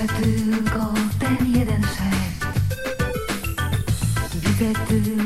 Słyszę tylko ten jeden szep Widzę tylko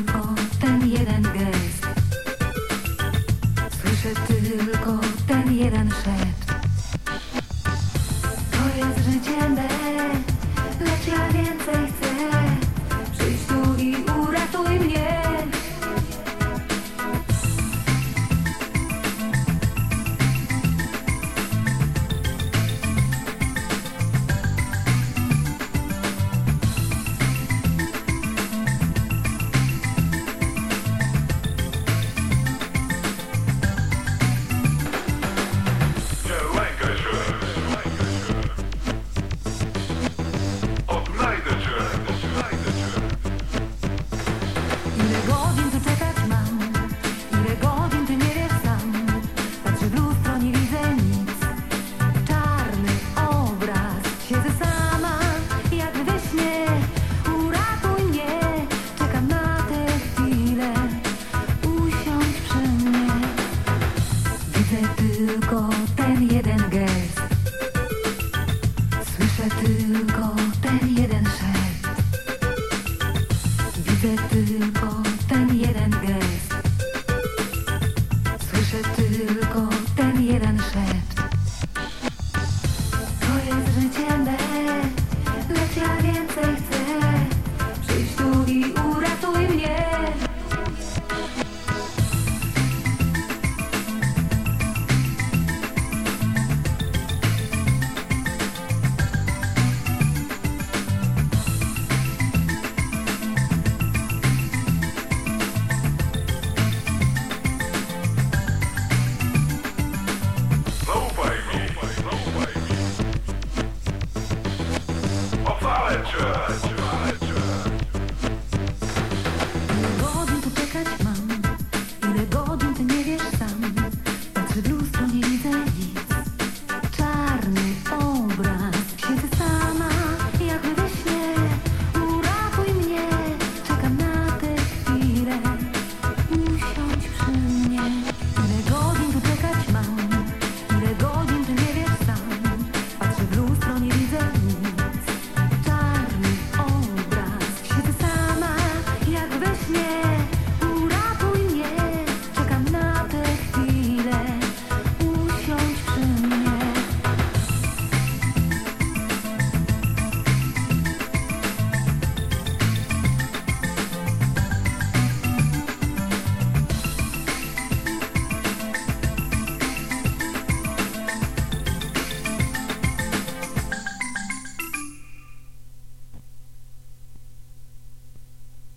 do.